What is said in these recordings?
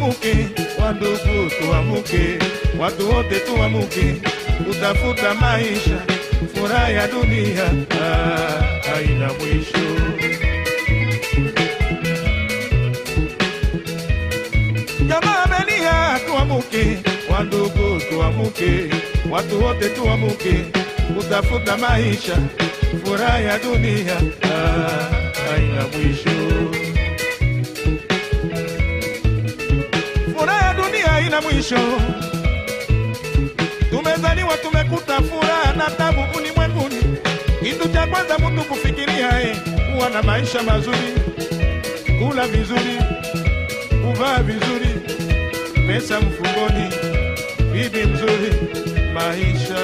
Wandugu tuamuke, watu wote tuamuke, utafuta maisha, furaha ya dunia ah, haina mwisho. Jamaa Belia tuamuke, wandugu tuamuke, watu wote tuamuke, kutafuta maisha, furaha ya dunia ah, haina mwisho. Mwisho. Tumezaliwa tumekuta furaha na tabu ulimwenguni. Kitu cha kwanza mtu kufikiria eh, kuwa na maisha mazuri, kula vizuri, kuvaa vizuri, pesa mfukoni, bibi mzuri, maisha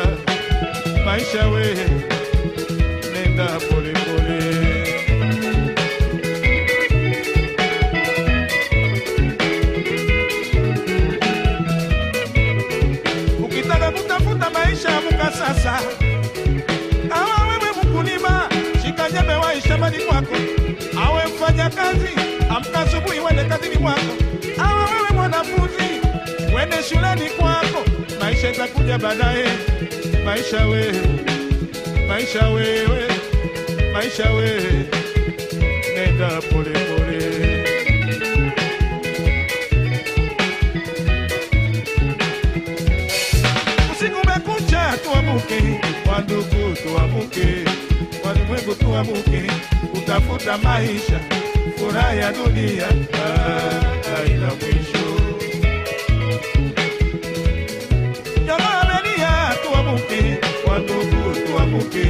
maisha, we wa shambani kwako. Awe mfanya kazi, amka asubuhi wende kazini kwako. Awa wewe mwanafunzi, wende shuleni kwako. Maisha itakuja baadaye. Maisha wewe, maisha wewe, maisha wewe, nenda pole. Wandugu tuamuke, walimwengu tuamuke, utafuta maisha, furaha ya dunia haina mwisho. Jamaa Belia tuamuke, wandugu tuamuke,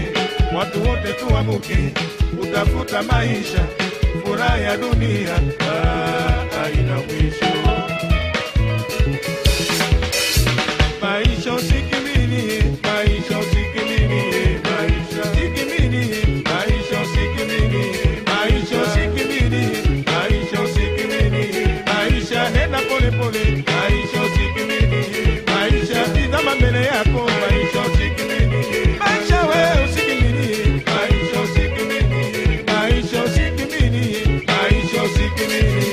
watu wote tuamuke, utafuta maisha, furaha ya dunia haina mwisho. Nenda pole pole, maisha usikimilie, maisha tizama mbele yako, maisha usikimilie, maisha we usikimilie, maisha usikimilie, maisha usikimilie, maisha usikimilie,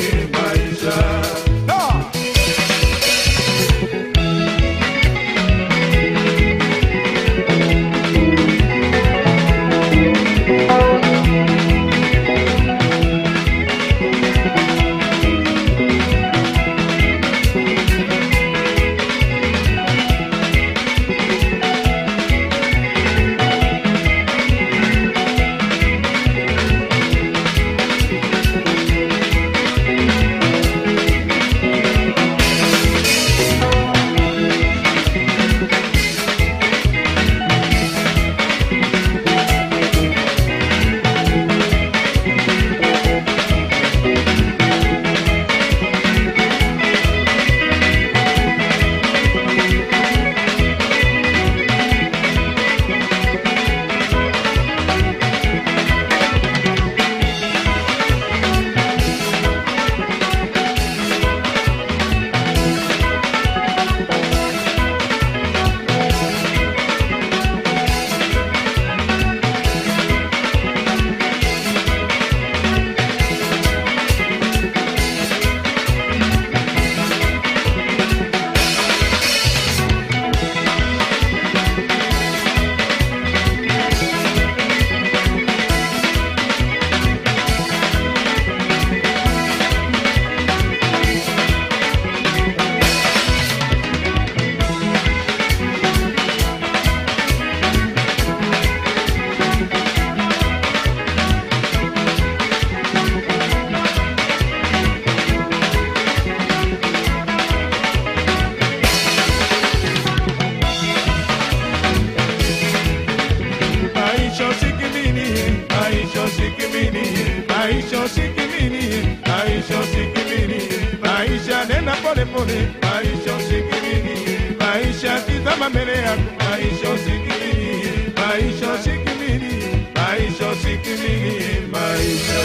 muli maisha usikilini maisha tizama mbele yako maisha usikilini maisha usikilini maisha usikilini maisha